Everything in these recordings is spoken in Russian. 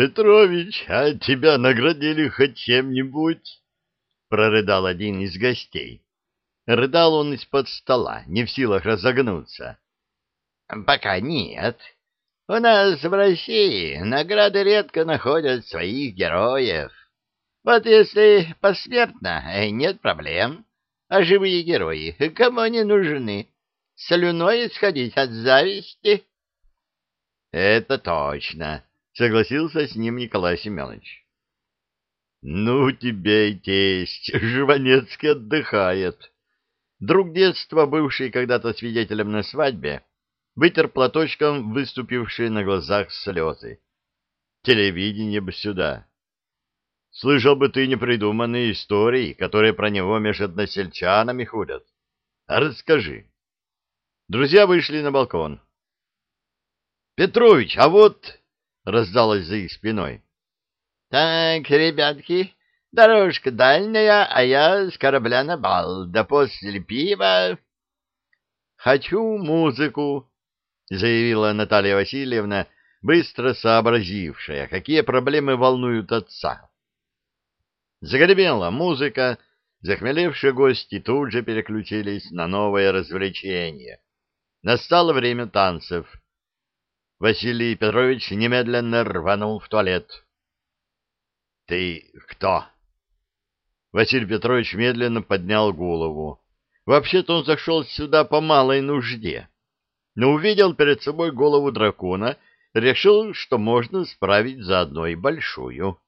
Петрович, а тебя наградили хоть чем-нибудь? Прорыдал один из гостей. Рыдал он из-под стола, не в силах разогнуться. Пока нет. У нас в России награды редко находят своих героев. Вот если посмертно, э, нет проблем. А живые герои кому они нужны? Слюной сходить от зависти? — Это точно, — согласился с ним Николай Семенович. — Ну, тебе и тесть, Жванецкий отдыхает. Друг детства, бывший когда-то свидетелем на свадьбе, вытер платочком выступившие на глазах слезы. Телевидение бы сюда. Слышал бы ты непридуманные истории, которые про него между односельчанами ходят. А расскажи. Друзья вышли на балкон. Петрович, а вот... Раздалось за их спиной. Так, ребятки, дорожка дальняя, а я с корабля на бал, да после пива... Хочу музыку, заявила Наталья Васильевна, быстро сообразившая, какие проблемы волнуют отца. Загремела музыка, захмелевшие гости тут же переключились на новое развлечение. Настало время танцев. Василий Петрович немедленно рванул в туалет. — Ты кто? Василий Петрович медленно поднял голову. Вообще-то он зашел сюда по малой нужде но увидел перед собой голову дракона, решил, что можно справить заодно и большую.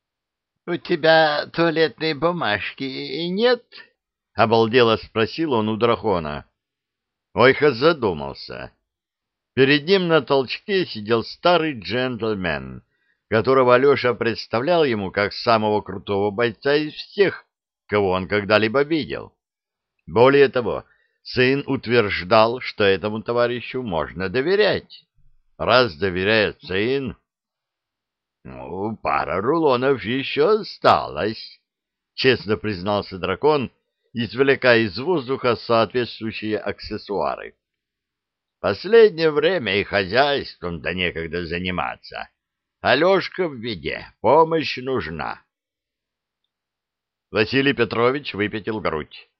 — У тебя туалетной бумажки нет? — обалдело спросил он у дракона. Ойха задумался. Перед ним на толчке сидел старый джентльмен, которого Алеша представлял ему как самого крутого бойца из всех, кого он когда-либо видел. Более того, Сын утверждал, что этому товарищу можно доверять. Раз доверяет сын... Ну, пара рулонов еще осталось, честно признался дракон, извлекая из воздуха соответствующие аксессуары. Последнее время и хозяйством да некогда заниматься. Алешка в беде, помощь нужна. Василий Петрович выпятил грудь.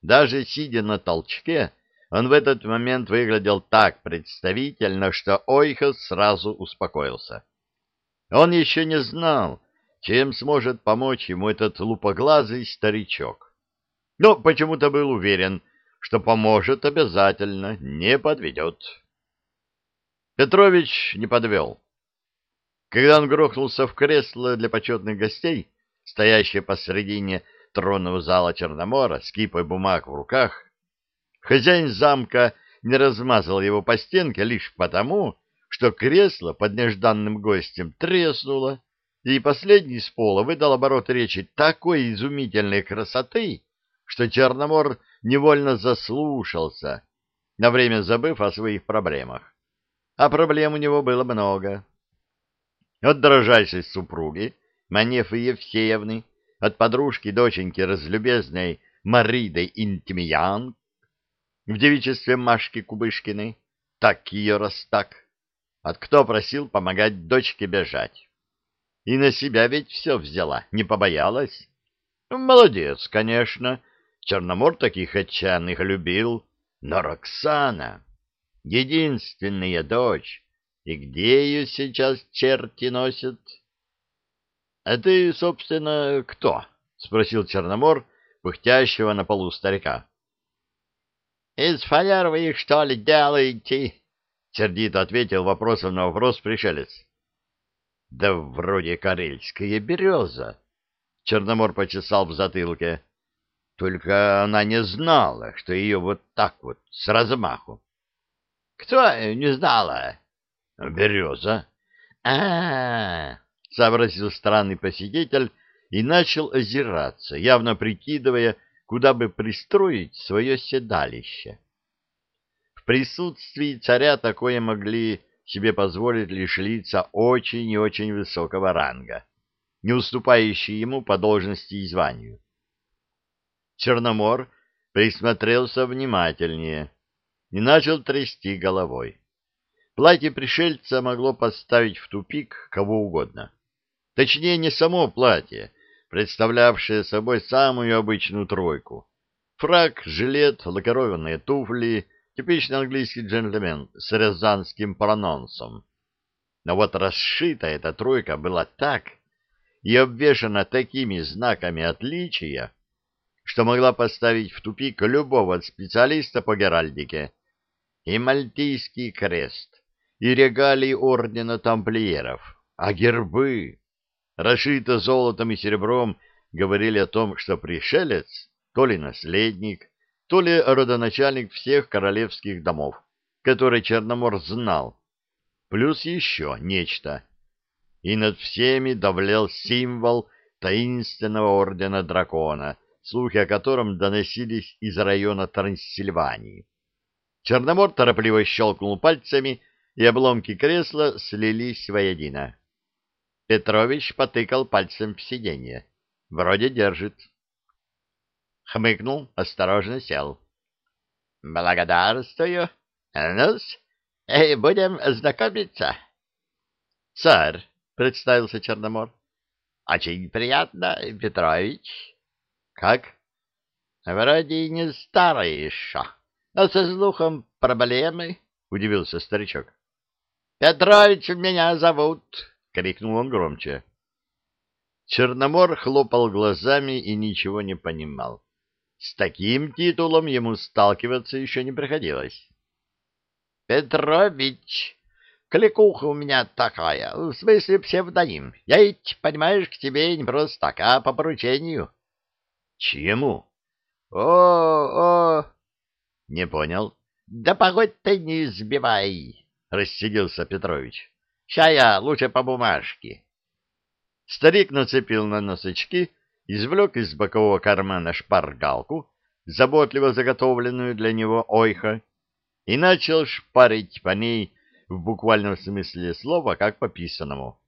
Даже сидя на толчке, он в этот момент выглядел так представительно, что Ойхос сразу успокоился. Он еще не знал, чем сможет помочь ему этот лупоглазый старичок. Но почему-то был уверен, что поможет обязательно, не подведет. Петрович не подвел. Когда он грохнулся в кресло для почетных гостей, стоящее посредине тронного зала Черномора с кипой бумаг в руках, хозяин замка не размазал его по стенке лишь потому, что кресло под нежданным гостем треснуло, и последний с пола выдал оборот речи такой изумительной красоты, что Черномор невольно заслушался, на время забыв о своих проблемах. А проблем у него было много. От дрожайшей супруги, Манефы Евсеевны, от подружки доченьки разлюбезной Мариды Интимиян в девичестве Машки Кубышкиной, так ее раз так, от кто просил помогать дочке бежать. И на себя ведь все взяла, не побоялась. Молодец, конечно, Черномор таких отчаянных любил, но Роксана — единственная дочь, и где ее сейчас черти носят? — А ты, собственно, кто? — спросил Черномор, пыхтящего на полу старика. — Из фанер вы их, что ли, делаете? — сердито ответил вопросом на вопрос пришелец. — Да вроде карельская береза. Черномор почесал в затылке. Только она не знала, что ее вот так вот, с размаху. — Кто не знала? — Береза. — А-а-а! — сообразил странный посетитель и начал озираться, явно прикидывая, куда бы пристроить свое седалище. В присутствии царя такое могли себе позволить лишь лица очень и очень высокого ранга, не уступающие ему по должности и званию. Черномор присмотрелся внимательнее и начал трясти головой. платье пришельца могло поставить в тупик кого угодно. Точнее, не само платье, представлявшее собой самую обычную тройку. Фрак, жилет, лакированные туфли, типичный английский джентльмен с рязанским прононсом. Но вот расшита эта тройка была так и обвешана такими знаками отличия, что могла поставить в тупик любого специалиста по геральдике. И мальтийский крест, и регалии ордена тамплиеров, а гербы, расшито золотом и серебром, говорили о том, что пришелец то ли наследник, то ли родоначальник всех королевских домов, которые Черномор знал, плюс еще нечто. И над всеми давлел символ таинственного ордена дракона, слухи о котором доносились из района Трансильвании. Черномор торопливо щелкнул пальцами, и обломки кресла слились воедино. Петрович потыкал пальцем в сиденье. Вроде держит. Хмыкнул, осторожно сел. — Благодарствую. Ну-с, будем знакомиться. — Царь, — представился Черномор. — Очень приятно, Петрович. — Как? — Вроде не старый еще, но со слухом проблемы, — удивился старичок. — Петрович меня зовут, — крикнул он громче. Черномор хлопал глазами и ничего не понимал. С таким титулом ему сталкиваться еще не приходилось. — Петрович, кликуха у меня такая, в смысле псевдоним. Я ведь, понимаешь, к тебе не просто так, а по поручению. — Чему? — О-о... — Не понял. — Да погодь ты не сбивай, — рассиделся Петрович. — Ща я лучше по бумажке. Старик нацепил на нос очки извлек из бокового кармана шпаргалку, заботливо заготовленную для него ойха, и начал шпарить по ней в буквальном смысле слова, как по писанному.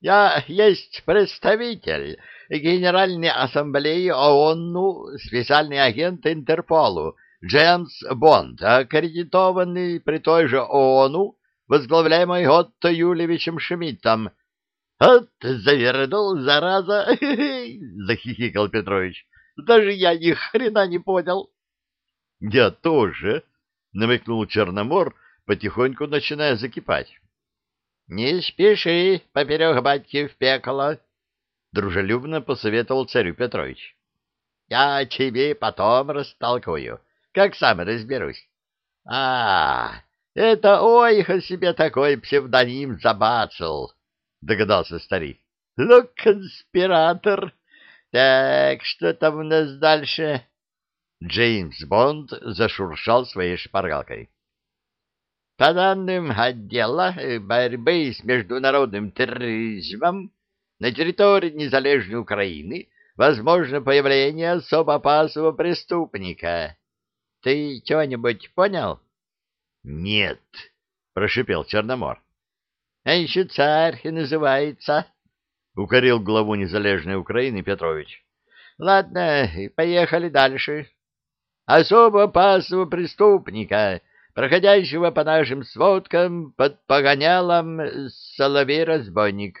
«Я есть представитель Генеральной Ассамблеи ООН, специальный агент Интерполу, Джеймс Бонд, аккредитованный при той же ООН, возглавляемой Отто Юлевичем Шмидтом, «Вот завернул, зараза!» — захихикал Петрович. «Даже я ни хрена не понял». «Я тоже!» — намекнул Черномор, потихоньку начиная закипать. «Не спеши поперек батьки в пекло!» — дружелюбно посоветовал царю Петрович. «Я тебе потом растолкую, как сам разберусь. А, это ойха себе такой псевдоним забацал!» — догадался старик. — Ну, конспиратор! Так, что там у нас дальше? Джеймс Бонд зашуршал своей шпаргалкой. По данным отдела борьбы с международным терроризмом на территории незалежной Украины возможно появление особо опасного преступника. Ты чего-нибудь понял? — Нет, — прошипел Черномор. А еще царь и называется, — укорил главу незалежной Украины Петрович. — Ладно, поехали дальше. Особо опасного преступника, проходящего по нашим сводкам под погонялом Соловей-разбойник.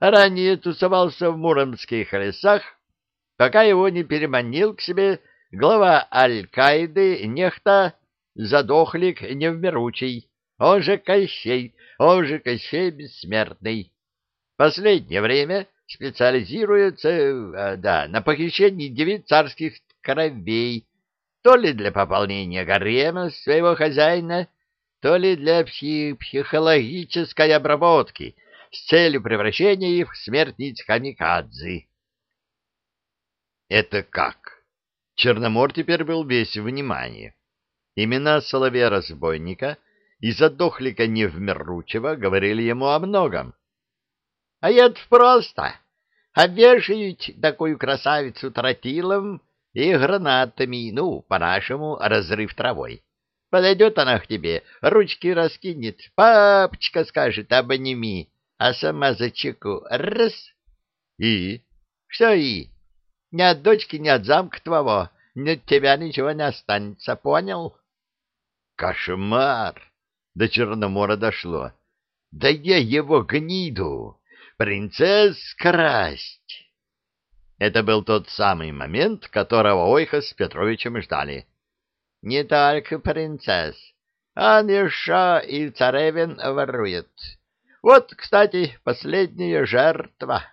Ранее тусовался в муромских лесах, пока его не переманил к себе глава Аль-Каиды нехта Задохлик Невмиручий, он же Кощей, он же Кощей Бессмертный. Последнее время специализируется, э, да, на похищении девиц царских кровей, то ли для пополнения гарема своего хозяина, то ли для псих психологической обработки с целью превращения их в смертниц камикадзе. Это как? Черномор теперь был весь внимание. Имена соловья-разбойника и задохлика Невмеручева говорили ему о многом. — А это просто. Обвешают такую красавицу тротилом и гранатами, ну, по-нашему, разрыв травой. Подойдет она к тебе, ручки раскинет, папочка скажет, обними, а сама за чеку раз. И? Что и? Ни от дочки, ни от замка твоего, ни от тебя ничего не останется, понял? Кошмар! до Черномора дошло. Да я его гниду! Принцесс красть! Это был тот самый момент, которого Ойха с Петровичем ждали. Не только принцесс, он еще и царевин ворует. Вот, кстати, последняя жертва.